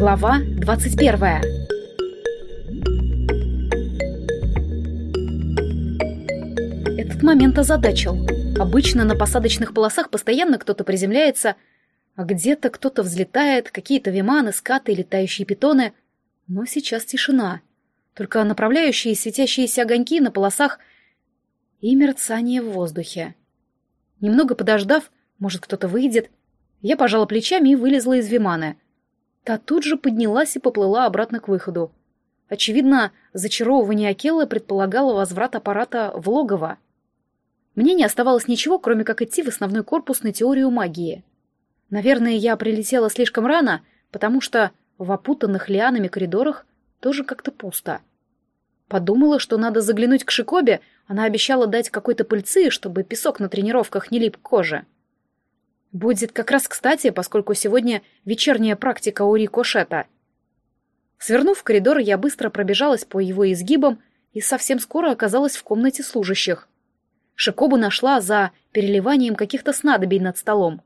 Глава 21 Этот момент озадачил. Обычно на посадочных полосах постоянно кто-то приземляется, а где-то кто-то взлетает, какие-то виманы, скаты, летающие питоны. Но сейчас тишина. Только направляющие светящиеся огоньки на полосах и мерцание в воздухе. Немного подождав, может, кто-то выйдет, я пожала плечами и вылезла из виманы. Та тут же поднялась и поплыла обратно к выходу. Очевидно, зачаровывание Акеллы предполагало возврат аппарата в логово. Мне не оставалось ничего, кроме как идти в основной корпус на теорию магии. Наверное, я прилетела слишком рано, потому что в опутанных лианами коридорах тоже как-то пусто. Подумала, что надо заглянуть к Шикобе, она обещала дать какой-то пыльцы, чтобы песок на тренировках не лип к коже. Будет как раз кстати, поскольку сегодня вечерняя практика у рикошета. Свернув в коридор, я быстро пробежалась по его изгибам и совсем скоро оказалась в комнате служащих. Шикобу нашла за переливанием каких-то снадобий над столом.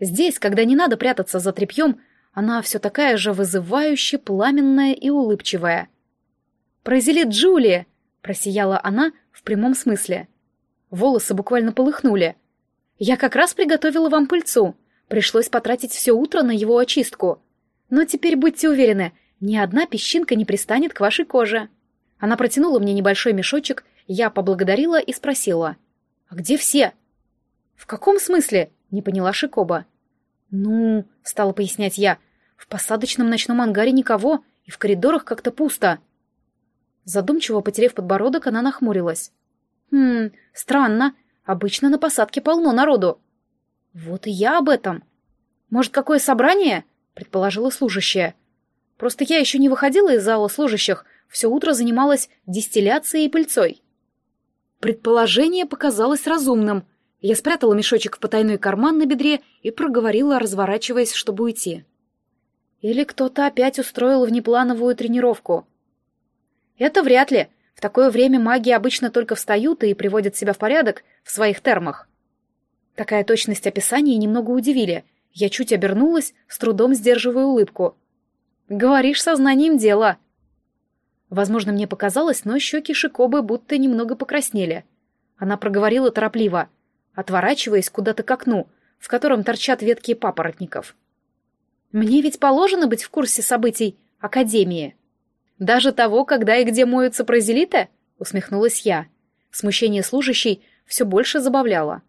Здесь, когда не надо прятаться за тряпьем, она все такая же вызывающе пламенная и улыбчивая — «Прозелит Джулия!» — просияла она в прямом смысле. Волосы буквально полыхнули. «Я как раз приготовила вам пыльцу. Пришлось потратить все утро на его очистку. Но теперь будьте уверены, ни одна песчинка не пристанет к вашей коже». Она протянула мне небольшой мешочек, я поблагодарила и спросила. «А где все?» «В каком смысле?» — не поняла Шикоба. «Ну, — стала пояснять я, — в посадочном ночном ангаре никого, и в коридорах как-то пусто». Задумчиво потерев подбородок, она нахмурилась. «Хм, странно. Обычно на посадке полно народу». «Вот и я об этом. Может, какое собрание?» — предположила служащая. «Просто я еще не выходила из зала служащих, все утро занималась дистилляцией и пыльцой». Предположение показалось разумным. Я спрятала мешочек в потайной карман на бедре и проговорила, разворачиваясь, чтобы уйти. Или кто-то опять устроил внеплановую тренировку — это вряд ли. В такое время маги обычно только встают и приводят себя в порядок в своих термах. Такая точность описания немного удивили. Я чуть обернулась, с трудом сдерживая улыбку. «Говоришь сознанием дела». Возможно, мне показалось, но щеки Шикобы будто немного покраснели. Она проговорила торопливо, отворачиваясь куда-то к окну, в котором торчат ветки папоротников. «Мне ведь положено быть в курсе событий Академии». Даже того, когда и где моются прозелиты? Усмехнулась я. Смущение служащей все больше забавляло.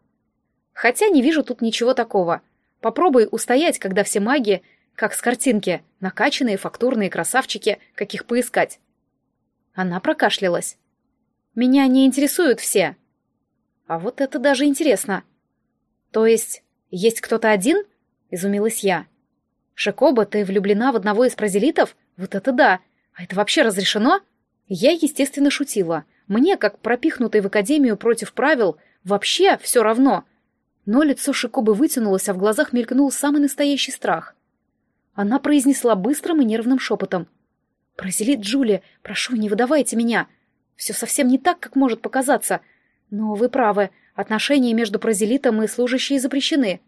Хотя не вижу тут ничего такого. Попробуй устоять, когда все маги, как с картинки, накачанные фактурные красавчики, каких поискать. Она прокашлялась. Меня не интересуют все. А вот это даже интересно. То есть, есть кто-то один? Изумилась я. Шакоба, ты влюблена в одного из прозелитов? Вот это да! А это вообще разрешено? Я, естественно, шутила. Мне, как пропихнутой в академию против правил, вообще все равно. Но лицо Шикобы вытянулось, а в глазах мелькнул самый настоящий страх. Она произнесла быстрым и нервным шепотом. «Прозелит Джулия, прошу, не выдавайте меня. Все совсем не так, как может показаться. Но вы правы, отношения между прозелитом и служащей запрещены.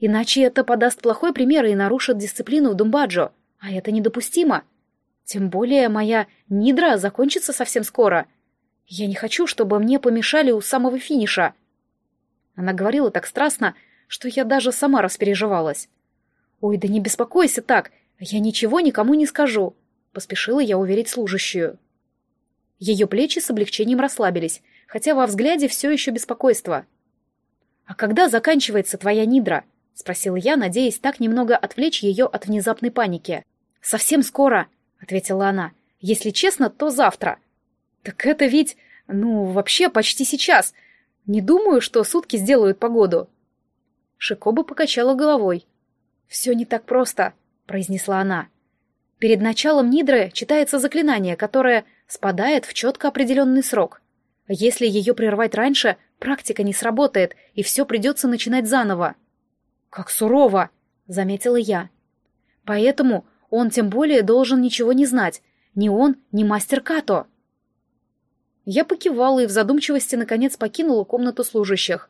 Иначе это подаст плохой пример и нарушит дисциплину в Думбаджо, а это недопустимо». Тем более моя нидра закончится совсем скоро. Я не хочу, чтобы мне помешали у самого финиша. Она говорила так страстно, что я даже сама распереживалась. «Ой, да не беспокойся так, я ничего никому не скажу», — поспешила я уверить служащую. Ее плечи с облегчением расслабились, хотя во взгляде все еще беспокойство. «А когда заканчивается твоя нидра?» — спросила я, надеясь так немного отвлечь ее от внезапной паники. «Совсем скоро», ответила она. Если честно, то завтра. Так это ведь, ну, вообще почти сейчас. Не думаю, что сутки сделают погоду. Шикоба покачала головой. Все не так просто, произнесла она. Перед началом Нидры читается заклинание, которое спадает в четко определенный срок. Если ее прервать раньше, практика не сработает, и все придется начинать заново. «Как сурово!» — заметила я. «Поэтому он тем более должен ничего не знать. Ни он, ни мастер Като. Я покивала и в задумчивости наконец покинула комнату служащих.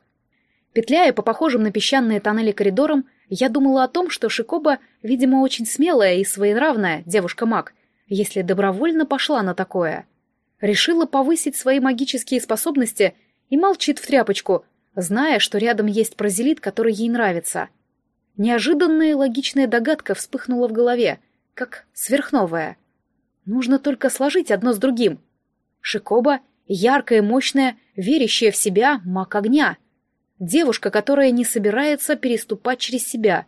Петляя по похожим на песчаные тоннели коридорам, Я думала о том, что Шикоба, видимо, очень смелая и своенравная девушка-маг, если добровольно пошла на такое. Решила повысить свои магические способности и молчит в тряпочку, зная, что рядом есть прозелит, который ей нравится. Неожиданная логичная догадка вспыхнула в голове, как сверхновая. Нужно только сложить одно с другим. Шикоба — яркая, мощная, верящая в себя маг огня. Девушка, которая не собирается переступать через себя.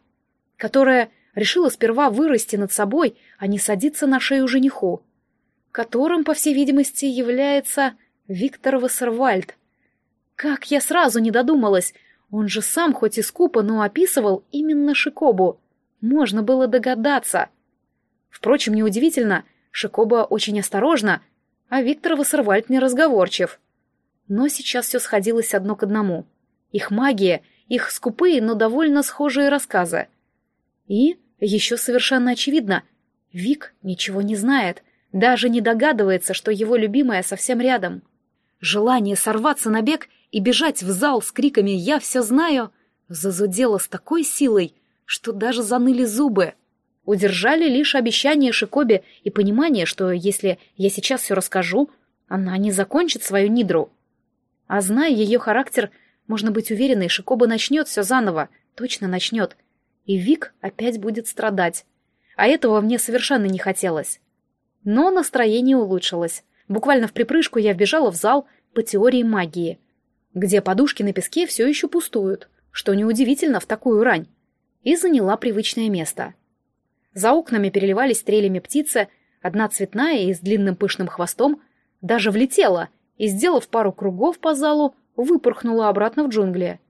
Которая решила сперва вырасти над собой, а не садиться на шею жениху. Которым, по всей видимости, является Виктор Вассервальд. Как я сразу не додумалась! Он же сам хоть и скупо, но описывал именно Шикобу. Можно было догадаться. Впрочем, неудивительно, Шикоба очень осторожна, а Виктор Вассервальд неразговорчив. Но сейчас все сходилось одно к одному. Их магия, их скупые, но довольно схожие рассказы. И еще совершенно очевидно, Вик ничего не знает, даже не догадывается, что его любимая совсем рядом. Желание сорваться на бег и бежать в зал с криками «Я все знаю!» зазудело с такой силой, что даже заныли зубы. Удержали лишь обещание Шикобе и понимание, что если я сейчас все расскажу, она не закончит свою нидру. А зная ее характер, можно быть уверенной, Шикоба начнет все заново, точно начнет. И Вик опять будет страдать. А этого мне совершенно не хотелось. Но настроение улучшилось. Буквально в припрыжку я вбежала в зал по теории магии, где подушки на песке все еще пустуют, что неудивительно в такую рань, и заняла привычное место. За окнами переливались стрелями птицы, одна цветная и с длинным пышным хвостом даже влетела и, сделав пару кругов по залу, выпорхнула обратно в джунгли.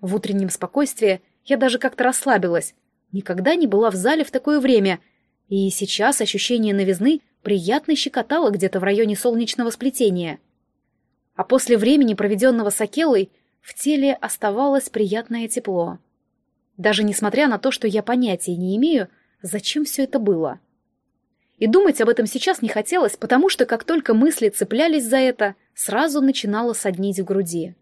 В утреннем спокойствии я даже как-то расслабилась. Никогда не была в зале в такое время, и сейчас ощущение новизны приятно щекотало где-то в районе солнечного сплетения. А после времени, проведенного с Акелой, в теле оставалось приятное тепло. Даже несмотря на то, что я понятия не имею, зачем все это было. И думать об этом сейчас не хотелось, потому что как только мысли цеплялись за это, сразу начинало соднить в груди.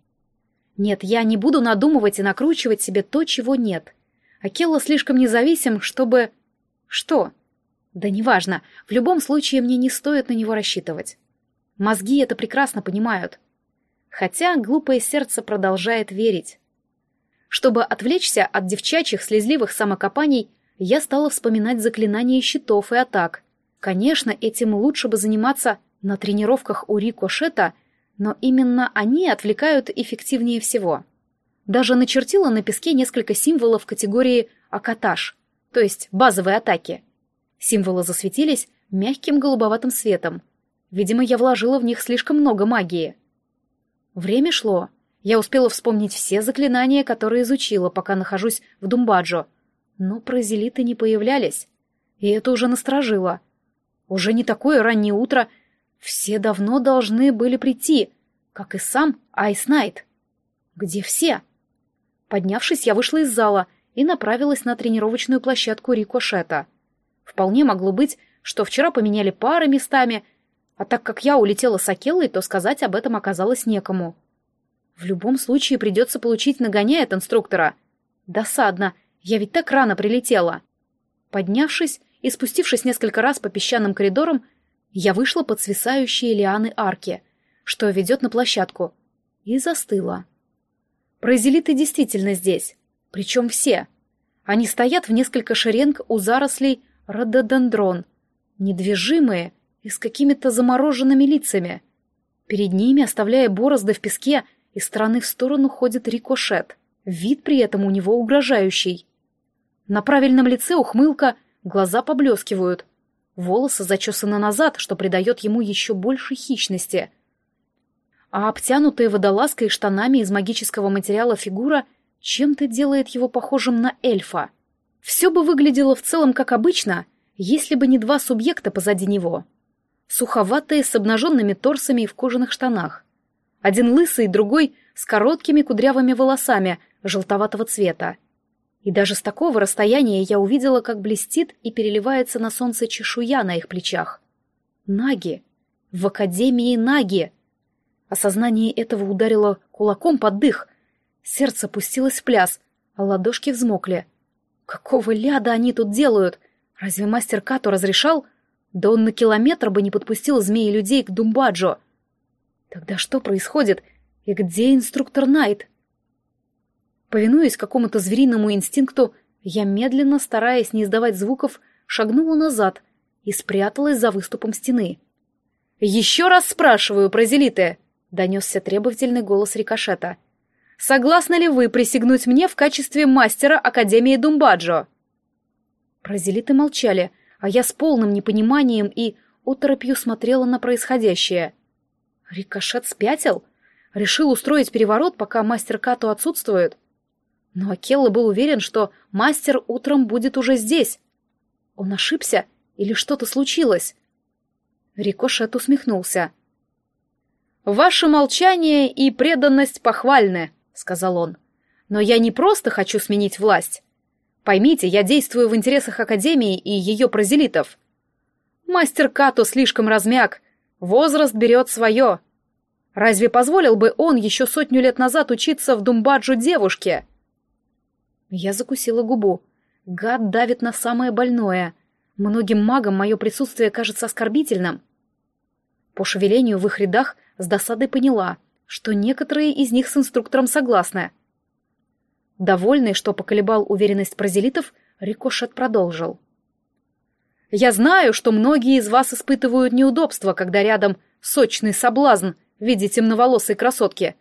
Нет, я не буду надумывать и накручивать себе то, чего нет. Акелла слишком независим, чтобы... Что? Да неважно, в любом случае мне не стоит на него рассчитывать. Мозги это прекрасно понимают. Хотя глупое сердце продолжает верить. Чтобы отвлечься от девчачьих слезливых самокопаний, я стала вспоминать заклинания щитов и атак. Конечно, этим лучше бы заниматься на тренировках у Рико Шета, но именно они отвлекают эффективнее всего. Даже начертила на песке несколько символов категории «акатаж», то есть базовые атаки. Символы засветились мягким голубоватым светом. Видимо, я вложила в них слишком много магии. Время шло. Я успела вспомнить все заклинания, которые изучила, пока нахожусь в Думбаджо, но прозелиты не появлялись, и это уже насторожило. Уже не такое раннее утро, все давно должны были прийти, как и сам Айс Найт. Где все? Поднявшись, я вышла из зала и направилась на тренировочную площадку Рикошета. Вполне могло быть, что вчера поменяли пары местами, а так как я улетела с Акелой, то сказать об этом оказалось некому. В любом случае придется получить нагоняя от инструктора. Досадно — я ведь так рано прилетела. Поднявшись и спустившись несколько раз по песчаным коридорам, я вышла под свисающие лианы арки, что ведет на площадку, и застыла. Прозелиты действительно здесь, причем все. Они стоят в несколько шеренг у зарослей рододендрон, недвижимые и с какими-то замороженными лицами. Перед ними, оставляя борозды в песке, из стороны в сторону ходит рикошет. Вид при этом у него угрожающий. На правильном лице ухмылка, глаза поблескивают. Волосы зачесаны назад, что придает ему еще больше хищности. А обтянутая водолазкой и штанами из магического материала фигура чем-то делает его похожим на эльфа. Все бы выглядело в целом как обычно, если бы не два субъекта позади него. Суховатые, с обнаженными торсами и в кожаных штанах. Один лысый, другой с короткими кудрявыми волосами желтоватого цвета. И даже с такого расстояния я увидела, как блестит и переливается на солнце чешуя на их плечах. Наги! В Академии Наги! Осознание этого ударило кулаком под дых. Сердце пустилось в пляс, а ладошки взмокли. Какого ляда они тут делают? Разве мастер Като разрешал? Да он на километр бы не подпустил змеи людей к Думбаджо. Тогда что происходит? И где инструктор Найт? Повинуясь какому-то звериному инстинкту, я медленно, стараясь не издавать звуков, шагнула назад и спряталась за выступом стены. «Еще раз спрашиваю, прозелиты!» — донесся требовательный голос рикошета. «Согласны ли вы присягнуть мне в качестве мастера Академии Думбаджо?» Прозелиты молчали, а я с полным непониманием и оторопью смотрела на происходящее. Рикошет спятил? Решил устроить переворот, пока мастер Като отсутствует? Но Акелла был уверен, что мастер утром будет уже здесь. Он ошибся или что-то случилось? Рикошет усмехнулся. «Ваше молчание и преданность похвальны», — сказал он. «Но я не просто хочу сменить власть. Поймите, я действую в интересах Академии и ее прозелитов. Мастер Като слишком размяк, возраст берет свое. Разве позволил бы он еще сотню лет назад учиться в Думбаджу девушке?» Я закусила губу. Гад давит на самое больное. Многим магам мое присутствие кажется оскорбительным. По шевелению в их рядах с досадой поняла, что некоторые из них с инструктором согласны. Довольный, что поколебал уверенность прозелитов, Рикошет продолжил. «Я знаю, что многие из вас испытывают неудобства, когда рядом сочный соблазн в виде темноволосой красотки.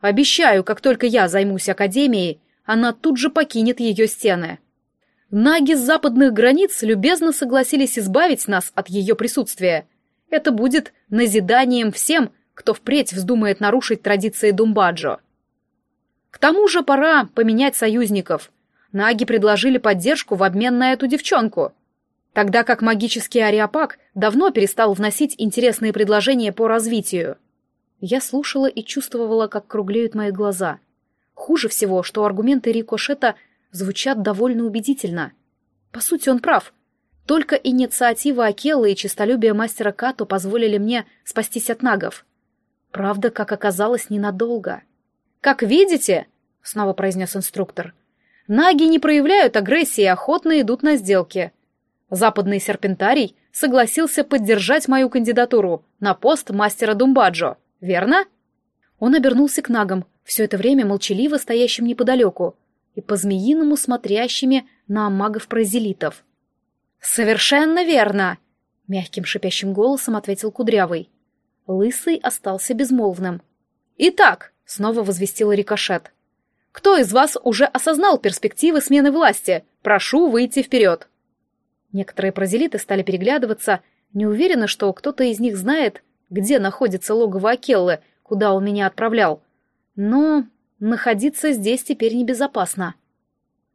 Обещаю, как только я займусь Академией, она тут же покинет ее стены. Наги с западных границ любезно согласились избавить нас от ее присутствия. Это будет назиданием всем, кто впредь вздумает нарушить традиции Думбаджо. К тому же пора поменять союзников. Наги предложили поддержку в обмен на эту девчонку. Тогда как магический ариапак давно перестал вносить интересные предложения по развитию. Я слушала и чувствовала, как круглеют мои глаза — Хуже всего, что аргументы Рикошета звучат довольно убедительно. По сути, он прав. Только инициатива Акеллы и честолюбие мастера Като позволили мне спастись от нагов. Правда, как оказалось, ненадолго. «Как видите», — снова произнес инструктор, — «наги не проявляют агрессии и охотно идут на сделки. Западный серпентарий согласился поддержать мою кандидатуру на пост мастера Думбаджо, верно?» Он обернулся к нагам, все это время молчаливо стоящим неподалеку и по-змеиному смотрящими на магов-прозелитов. «Совершенно верно!» — мягким шипящим голосом ответил Кудрявый. Лысый остался безмолвным. «Итак», — снова возвестил Рикошет, — «кто из вас уже осознал перспективы смены власти? Прошу выйти вперед!» Некоторые прозелиты стали переглядываться, не уверены, что кто-то из них знает, где находится логово Акеллы — куда он меня отправлял. Но находиться здесь теперь небезопасно.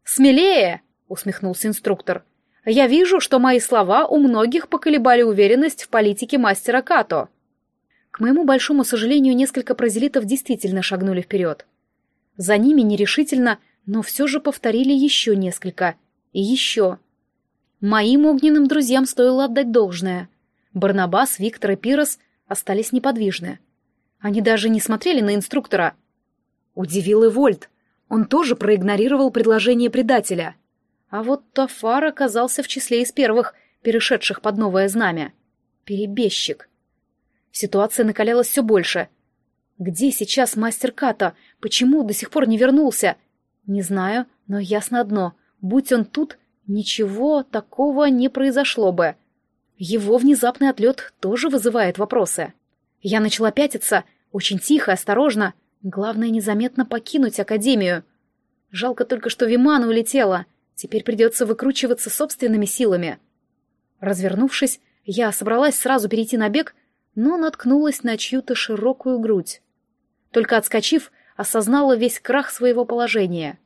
«Смелее!» — усмехнулся инструктор. «Я вижу, что мои слова у многих поколебали уверенность в политике мастера Като». К моему большому сожалению, несколько прозелитов действительно шагнули вперед. За ними нерешительно, но все же повторили еще несколько. И еще. Моим огненным друзьям стоило отдать должное. Барнабас, Виктор и Пирос остались неподвижны. Они даже не смотрели на инструктора. Удивил и Вольт. Он тоже проигнорировал предложение предателя. А вот Тафар оказался в числе из первых, перешедших под новое знамя. Перебежчик. Ситуация накалялась все больше. Где сейчас мастер Ката? Почему до сих пор не вернулся? Не знаю, но ясно одно. Будь он тут, ничего такого не произошло бы. Его внезапный отлет тоже вызывает вопросы. Я начала пятиться, очень тихо, осторожно. Главное, незаметно покинуть Академию. Жалко только, что Вимана улетела. Теперь придется выкручиваться собственными силами. Развернувшись, я собралась сразу перейти на бег, но наткнулась на чью-то широкую грудь. Только отскочив, осознала весь крах своего положения.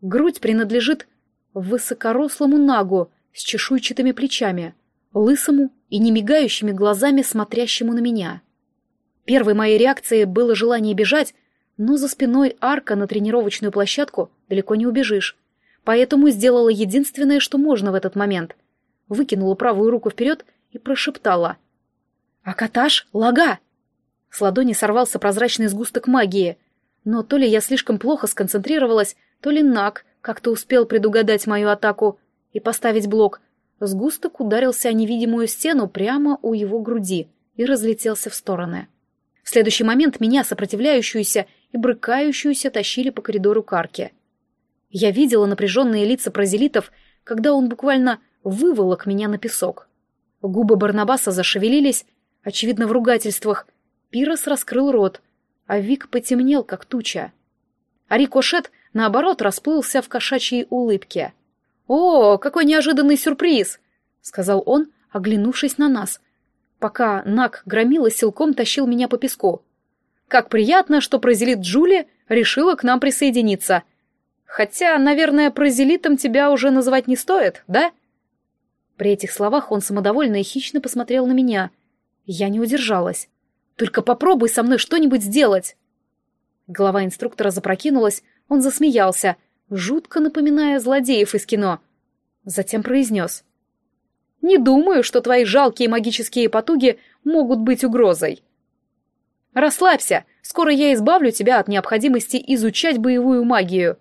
Грудь принадлежит высокорослому нагу с чешуйчатыми плечами, лысому и немигающими глазами смотрящему на меня. Первой моей реакцией было желание бежать, но за спиной арка на тренировочную площадку далеко не убежишь. Поэтому сделала единственное, что можно в этот момент. Выкинула правую руку вперед и прошептала. «Акаташ, лага!» С ладони сорвался прозрачный сгусток магии, но то ли я слишком плохо сконцентрировалась, то ли Нак как-то успел предугадать мою атаку и поставить блок. Сгусток ударился о невидимую стену прямо у его груди и разлетелся в стороны. В следующий момент меня, сопротивляющуюся и брыкающуюся, тащили по коридору карки. Я видела напряженные лица прозелитов, когда он буквально выволок меня на песок. Губы Барнабаса зашевелились, очевидно, в ругательствах. Пирос раскрыл рот, а Вик потемнел, как туча. А Рикошет, наоборот, расплылся в кошачьей улыбке. «О, какой неожиданный сюрприз!» — сказал он, оглянувшись на нас, пока Нак громила силком тащил меня по песку. «Как приятно, что прозелит Джули решила к нам присоединиться. Хотя, наверное, прозелитом тебя уже называть не стоит, да?» При этих словах он самодовольно и хищно посмотрел на меня. Я не удержалась. «Только попробуй со мной что-нибудь сделать!» Голова инструктора запрокинулась, он засмеялся, жутко напоминая злодеев из кино. Затем произнес. «Не думаю, что твои жалкие магические потуги могут быть угрозой. Расслабься, скоро я избавлю тебя от необходимости изучать боевую магию.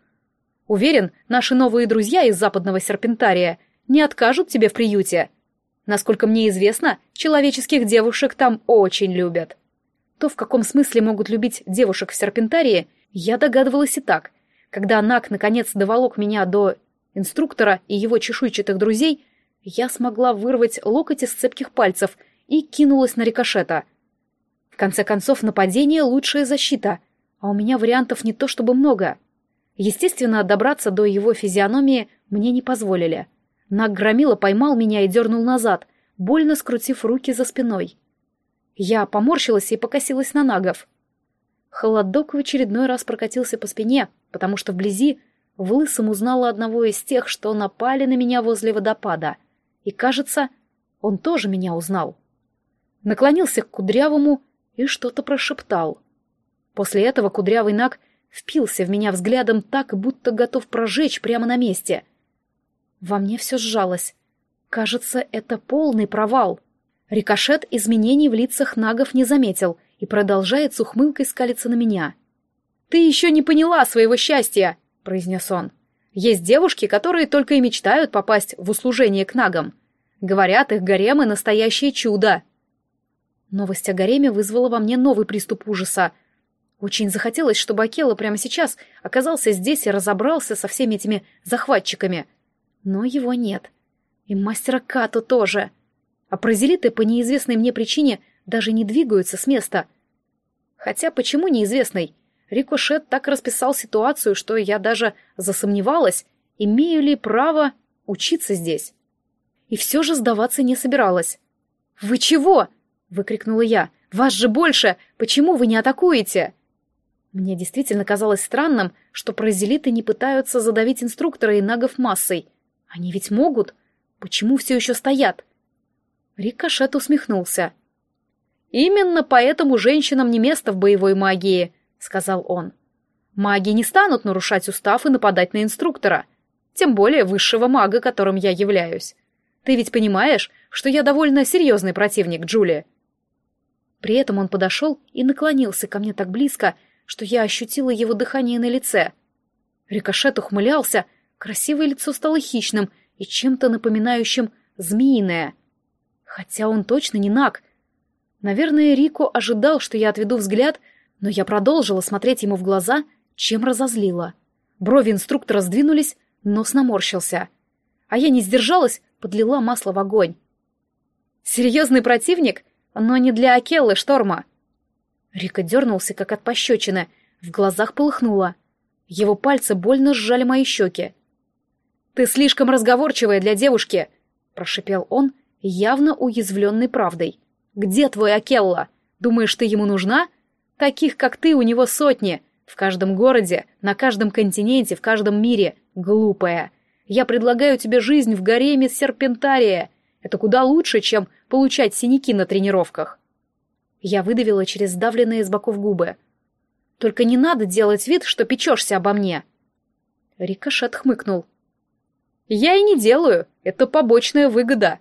Уверен, наши новые друзья из западного серпентария — не откажут тебе в приюте. Насколько мне известно, человеческих девушек там очень любят. То, в каком смысле могут любить девушек в серпентарии, я догадывалась и так. Когда Нак наконец доволок меня до инструктора и его чешуйчатых друзей, я смогла вырвать локоть из цепких пальцев и кинулась на рикошета. В конце концов, нападение — лучшая защита, а у меня вариантов не то чтобы много. Естественно, добраться до его физиономии мне не позволили. Наг громила поймал меня и дернул назад, больно скрутив руки за спиной. Я поморщилась и покосилась на нагов. Холодок в очередной раз прокатился по спине, потому что вблизи в лысом узнала одного из тех, что напали на меня возле водопада. И, кажется, он тоже меня узнал. Наклонился к кудрявому и что-то прошептал. После этого кудрявый наг впился в меня взглядом так, будто готов прожечь прямо на месте — во мне все сжалось. Кажется, это полный провал. Рикошет изменений в лицах нагов не заметил и продолжает с ухмылкой скалиться на меня. «Ты еще не поняла своего счастья!» — произнес он. «Есть девушки, которые только и мечтают попасть в услужение к нагам. Говорят, их гаремы — настоящее чудо!» Новость о гареме вызвала во мне новый приступ ужаса. Очень захотелось, чтобы Акела прямо сейчас оказался здесь и разобрался со всеми этими захватчиками — но его нет. И мастера Като тоже. А прозелиты по неизвестной мне причине даже не двигаются с места. Хотя почему неизвестный? Рикошет так расписал ситуацию, что я даже засомневалась, имею ли право учиться здесь. И все же сдаваться не собиралась. «Вы чего?» — выкрикнула я. «Вас же больше! Почему вы не атакуете?» Мне действительно казалось странным, что прозелиты не пытаются задавить инструктора и нагов массой. Они ведь могут. Почему все еще стоят? Рикошет усмехнулся. «Именно поэтому женщинам не место в боевой магии», — сказал он. «Маги не станут нарушать устав и нападать на инструктора, тем более высшего мага, которым я являюсь. Ты ведь понимаешь, что я довольно серьезный противник, Джулия?» При этом он подошел и наклонился ко мне так близко, что я ощутила его дыхание на лице. Рикошет ухмылялся, Красивое лицо стало хищным и чем-то напоминающим змеиное. Хотя он точно не наг. Наверное, Рико ожидал, что я отведу взгляд, но я продолжила смотреть ему в глаза, чем разозлила. Брови инструктора сдвинулись, нос наморщился. А я не сдержалась, подлила масло в огонь. «Серьезный противник, но не для Акеллы Шторма». Рика дернулся, как от пощечины, в глазах полыхнуло. Его пальцы больно сжали мои щеки. «Ты слишком разговорчивая для девушки», — прошипел он, явно уязвленный правдой. «Где твой Акелла? Думаешь, ты ему нужна? Таких, как ты, у него сотни. В каждом городе, на каждом континенте, в каждом мире. Глупая. Я предлагаю тебе жизнь в гареме серпентария. Это куда лучше, чем получать синяки на тренировках». Я выдавила через сдавленные с боков губы. «Только не надо делать вид, что печешься обо мне». Рикошет хмыкнул. Я и не делаю, это побочная выгода.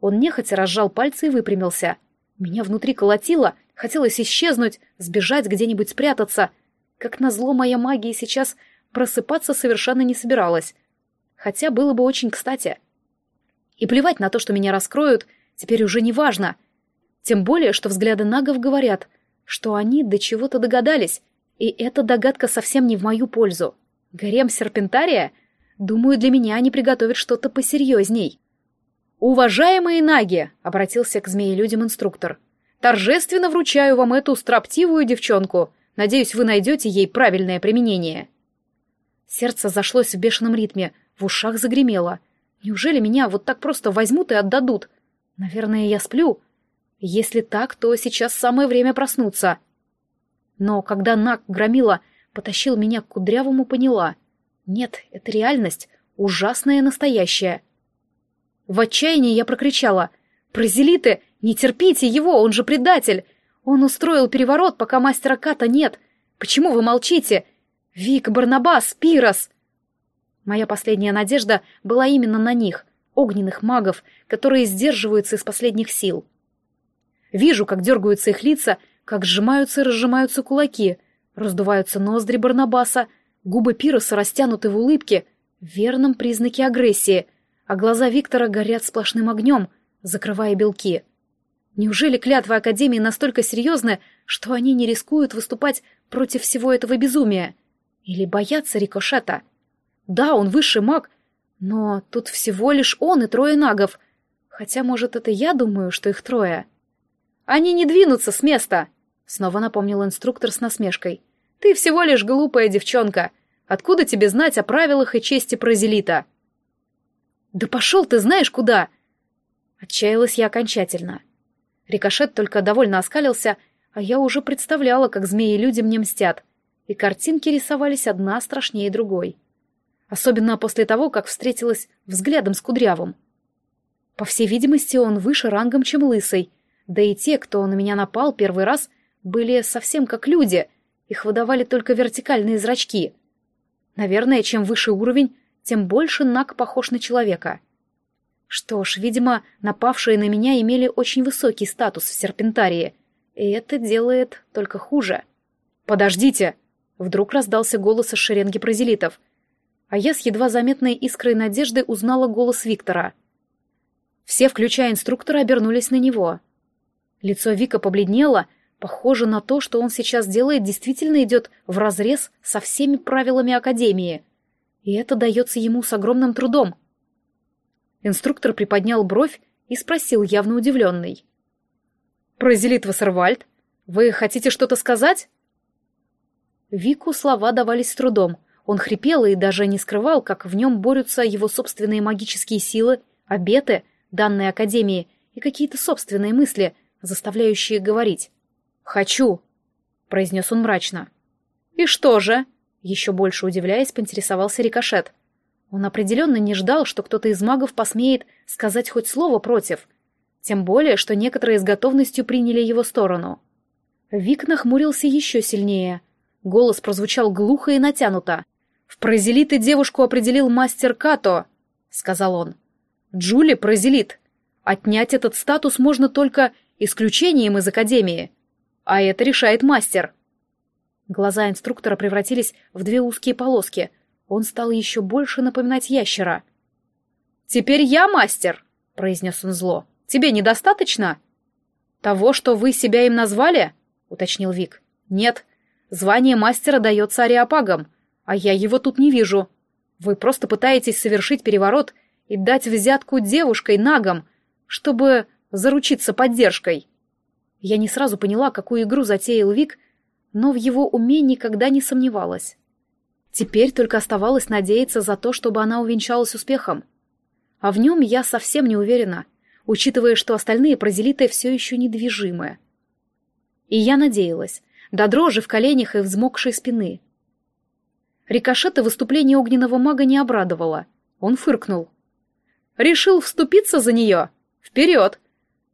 Он нехотя разжал пальцы и выпрямился. Меня внутри колотило, хотелось исчезнуть, сбежать где-нибудь спрятаться. Как назло, моя магия сейчас просыпаться совершенно не собиралась. Хотя было бы очень кстати. И плевать на то, что меня раскроют, теперь уже не важно. Тем более, что взгляды нагов говорят, что они до чего-то догадались, и эта догадка совсем не в мою пользу. Гарем серпентария? Думаю, для меня они приготовят что-то посерьезней. «Уважаемые наги!» — обратился к змеи-людям инструктор. «Торжественно вручаю вам эту строптивую девчонку. Надеюсь, вы найдете ей правильное применение». Сердце зашлось в бешеном ритме, в ушах загремело. Неужели меня вот так просто возьмут и отдадут? Наверное, я сплю. Если так, то сейчас самое время проснуться. Но когда Нак громила потащил меня к Кудрявому, поняла. Нет, это реальность, ужасная настоящая. В отчаянии я прокричала. «Прозелиты, не терпите его, он же предатель! Он устроил переворот, пока мастера Ката нет! Почему вы молчите? Вик, Барнабас, Пирос!» Моя последняя надежда была именно на них, огненных магов, которые сдерживаются из последних сил. Вижу, как дергаются их лица, как сжимаются и разжимаются кулаки, раздуваются ноздри Барнабаса, губы Пироса растянуты в улыбке, в верном признаке агрессии — а глаза Виктора горят сплошным огнем, закрывая белки. Неужели клятвы Академии настолько серьезны, что они не рискуют выступать против всего этого безумия? Или боятся рикошета? Да, он высший маг, но тут всего лишь он и трое нагов. Хотя, может, это я думаю, что их трое. Они не двинутся с места, снова напомнил инструктор с насмешкой. Ты всего лишь глупая девчонка. Откуда тебе знать о правилах и чести прозелита? «Да пошел ты знаешь куда!» Отчаялась я окончательно. Рикошет только довольно оскалился, а я уже представляла, как змеи-люди мне мстят, и картинки рисовались одна страшнее другой. Особенно после того, как встретилась взглядом с Кудрявым. По всей видимости, он выше рангом, чем Лысый, да и те, кто на меня напал первый раз, были совсем как люди, их выдавали только вертикальные зрачки. Наверное, чем выше уровень, тем больше Нак похож на человека. Что ж, видимо, напавшие на меня имели очень высокий статус в серпентарии, и это делает только хуже. «Подождите!» — вдруг раздался голос из шеренги прозелитов, а я с едва заметной искрой надежды узнала голос Виктора. Все, включая инструктора, обернулись на него. Лицо Вика побледнело, похоже на то, что он сейчас делает, действительно идет вразрез со всеми правилами Академии — и это дается ему с огромным трудом. Инструктор приподнял бровь и спросил, явно удивленный. «Прозелит Вассервальд, вы хотите что-то сказать?» Вику слова давались с трудом. Он хрипел и даже не скрывал, как в нем борются его собственные магические силы, обеты, данные Академии, и какие-то собственные мысли, заставляющие говорить. «Хочу», — произнес он мрачно. «И что же?» Еще больше удивляясь, поинтересовался рикошет. Он определенно не ждал, что кто-то из магов посмеет сказать хоть слово против. Тем более, что некоторые с готовностью приняли его сторону. Вик нахмурился еще сильнее. Голос прозвучал глухо и натянуто. «В прозелиты девушку определил мастер Като», — сказал он. «Джули — прозелит. Отнять этот статус можно только исключением из Академии. А это решает мастер». Глаза инструктора превратились в две узкие полоски. Он стал еще больше напоминать ящера. «Теперь я мастер!» — произнес он зло. «Тебе недостаточно?» «Того, что вы себя им назвали?» — уточнил Вик. «Нет. Звание мастера дается ариапагам, а я его тут не вижу. Вы просто пытаетесь совершить переворот и дать взятку девушкой нагам, чтобы заручиться поддержкой». Я не сразу поняла, какую игру затеял Вик, но в его уме никогда не сомневалась. Теперь только оставалось надеяться за то, чтобы она увенчалась успехом. А в нем я совсем не уверена, учитывая, что остальные прозелиты все еще недвижимы. И я надеялась, до дрожи в коленях и взмокшей спины. Рикошета выступление огненного мага не обрадовало. Он фыркнул. «Решил вступиться за нее? Вперед!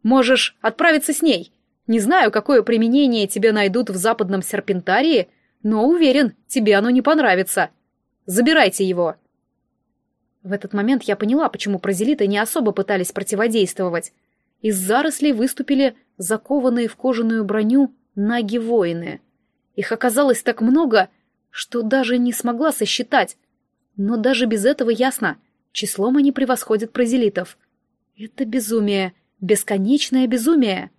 Можешь отправиться с ней. Не знаю, какое применение тебе найдут в западном серпентарии, но уверен, тебе оно не понравится. Забирайте его. В этот момент я поняла, почему прозелиты не особо пытались противодействовать. Из зарослей выступили закованные в кожаную броню наги-воины. Их оказалось так много, что даже не смогла сосчитать. Но даже без этого ясно, числом они превосходят прозелитов. Это безумие, бесконечное безумие.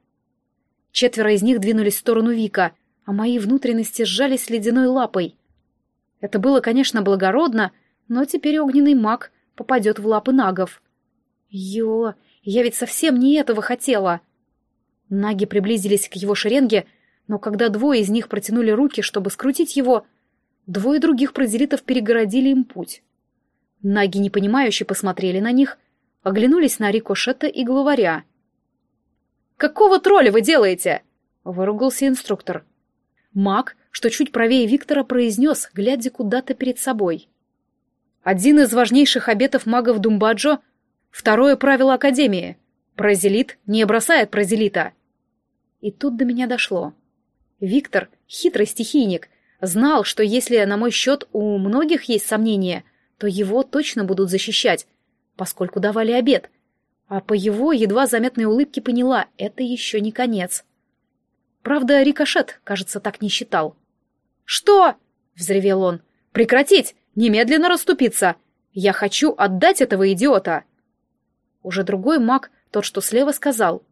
Четверо из них двинулись в сторону Вика, а мои внутренности сжались ледяной лапой. Это было, конечно, благородно, но теперь огненный маг попадет в лапы нагов. Ё, я ведь совсем не этого хотела. Наги приблизились к его шеренге, но когда двое из них протянули руки, чтобы скрутить его, двое других прозелитов перегородили им путь. Наги непонимающе посмотрели на них, оглянулись на Рикошета и главаря. «Какого тролля вы делаете?» — выругался инструктор. Маг, что чуть правее Виктора, произнес, глядя куда-то перед собой. «Один из важнейших обетов магов Думбаджо — второе правило Академии. Прозелит не бросает прозелита». И тут до меня дошло. Виктор, хитрый стихийник, знал, что если на мой счет у многих есть сомнения, то его точно будут защищать, поскольку давали обед. А по его едва заметной улыбке поняла, это еще не конец. Правда, Рикошет, кажется, так не считал. «Что?» — взревел он. «Прекратить! Немедленно расступиться! Я хочу отдать этого идиота!» Уже другой маг, тот, что слева, сказал.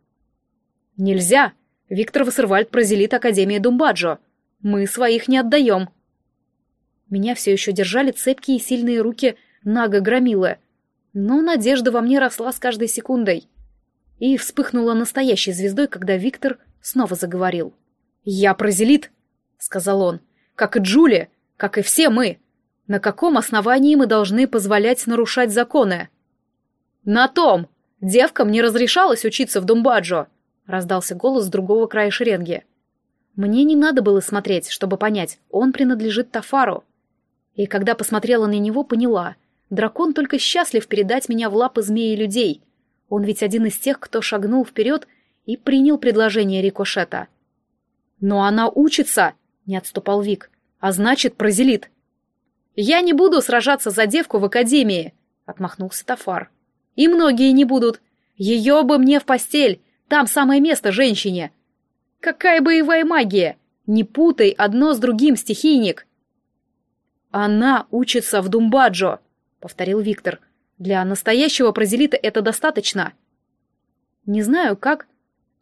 «Нельзя! Виктор Вассервальд прозелит Академии Думбаджо. Мы своих не отдаем!» Меня все еще держали цепкие и сильные руки Нага Громилы, но надежда во мне росла с каждой секундой. И вспыхнула настоящей звездой, когда Виктор снова заговорил. «Я прозелит», — сказал он, — «как и Джули, как и все мы. На каком основании мы должны позволять нарушать законы?» «На том! Девкам не разрешалось учиться в Думбаджо!» — раздался голос с другого края шеренги. Мне не надо было смотреть, чтобы понять, он принадлежит Тафару. И когда посмотрела на него, поняла. Дракон только счастлив передать меня в лапы змеи людей. Он ведь один из тех, кто шагнул вперед и принял предложение рикошета. «Но она учится!» — не отступал Вик. «А значит, прозелит!» «Я не буду сражаться за девку в академии!» — отмахнулся Тафар. «И многие не будут. Ее бы мне в постель! Там самое место женщине!» «Какая боевая магия! Не путай одно с другим, стихийник!» «Она учится в Думбаджо», — повторил Виктор. «Для настоящего прозелита это достаточно». Не знаю, как,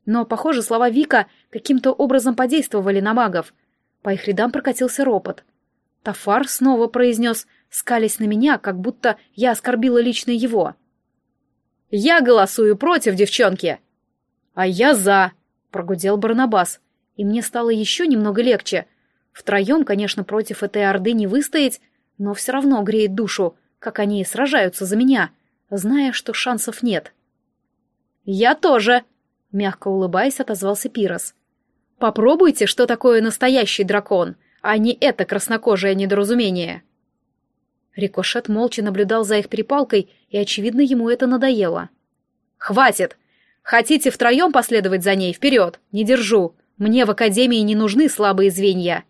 но, похоже, слова Вика каким-то образом подействовали на магов. По их рядам прокатился ропот. Тафар снова произнес, скались на меня, как будто я оскорбила лично его. «Я голосую против, девчонки!» «А я за!» — прогудел Барнабас. И мне стало еще немного легче — Втроем, конечно, против этой орды не выстоять, но все равно греет душу, как они сражаются за меня, зная, что шансов нет. «Я тоже!» — мягко улыбаясь, отозвался Пирос. «Попробуйте, что такое настоящий дракон, а не это краснокожее недоразумение!» Рикошет молча наблюдал за их перепалкой, и, очевидно, ему это надоело. «Хватит! Хотите втроем последовать за ней? Вперед! Не держу! Мне в Академии не нужны слабые звенья!»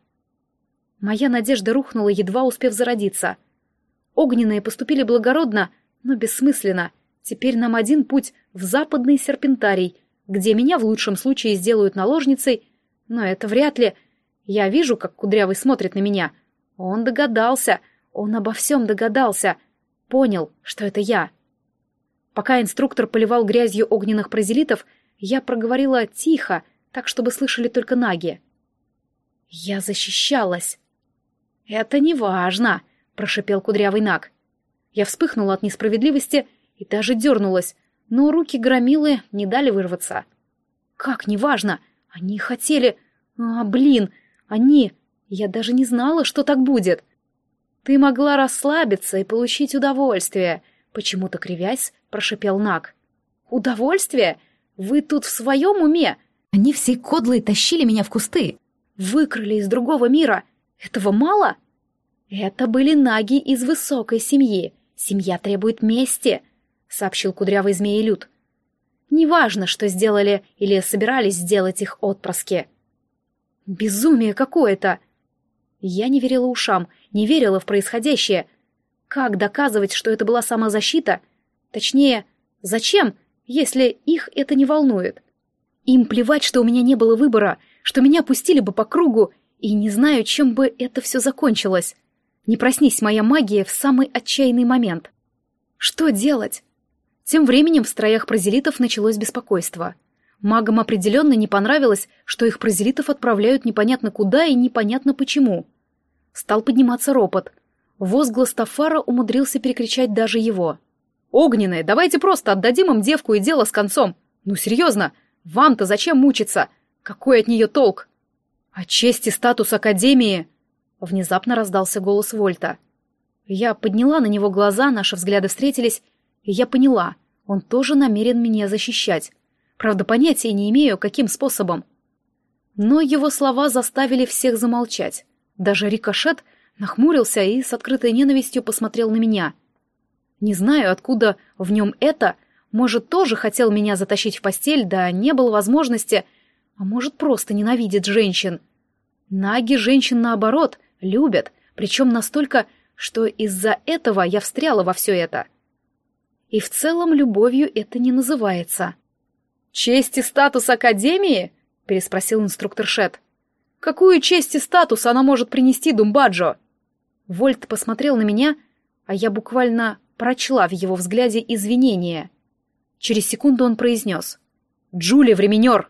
Моя надежда рухнула, едва успев зародиться. Огненные поступили благородно, но бессмысленно. Теперь нам один путь в западный серпентарий, где меня в лучшем случае сделают наложницей, но это вряд ли. Я вижу, как Кудрявый смотрит на меня. Он догадался, он обо всем догадался. Понял, что это я. Пока инструктор поливал грязью огненных прозелитов, я проговорила тихо, так, чтобы слышали только наги. Я защищалась. «Это не важно», — прошипел кудрявый наг. Я вспыхнула от несправедливости и даже дернулась, но руки громилы не дали вырваться. «Как неважно? Они хотели... А, блин, они... Я даже не знала, что так будет. Ты могла расслабиться и получить удовольствие», — почему-то кривясь, прошипел Наг. «Удовольствие? Вы тут в своем уме? Они всей кодлой тащили меня в кусты. Выкрали из другого мира. Этого мало? Это были наги из высокой семьи. Семья требует мести, сообщил кудрявый змеелюд. Неважно, что сделали или собирались сделать их отпрыски. Безумие какое-то! Я не верила ушам, не верила в происходящее. Как доказывать, что это была самозащита? Точнее, зачем, если их это не волнует? Им плевать, что у меня не было выбора, что меня пустили бы по кругу И не знаю, чем бы это все закончилось. Не проснись моя магия в самый отчаянный момент. Что делать? Тем временем в строях прозелитов началось беспокойство. Магам определенно не понравилось, что их прозелитов отправляют непонятно куда и непонятно почему. Стал подниматься ропот. Возглас Тафара умудрился перекричать даже его. «Огненные, давайте просто отдадим им девку и дело с концом. Ну, серьезно, вам-то зачем мучиться? Какой от нее толк?» «А честь и статус Академии...» Внезапно раздался голос Вольта. Я подняла на него глаза, наши взгляды встретились, и я поняла, он тоже намерен меня защищать. Правда, понятия не имею, каким способом. Но его слова заставили всех замолчать. Даже рикошет нахмурился и с открытой ненавистью посмотрел на меня. Не знаю, откуда в нем это, может, тоже хотел меня затащить в постель, да не было возможности, а может, просто ненавидит женщин. Наги женщин, наоборот, любят, причем настолько, что из-за этого я встряла во все это. И в целом любовью это не называется. «Честь и статус Академии?» — переспросил инструктор Шет. «Какую честь и статус она может принести Думбаджо?» Вольт посмотрел на меня, а я буквально прочла в его взгляде извинения. Через секунду он произнес. «Джули, временер!»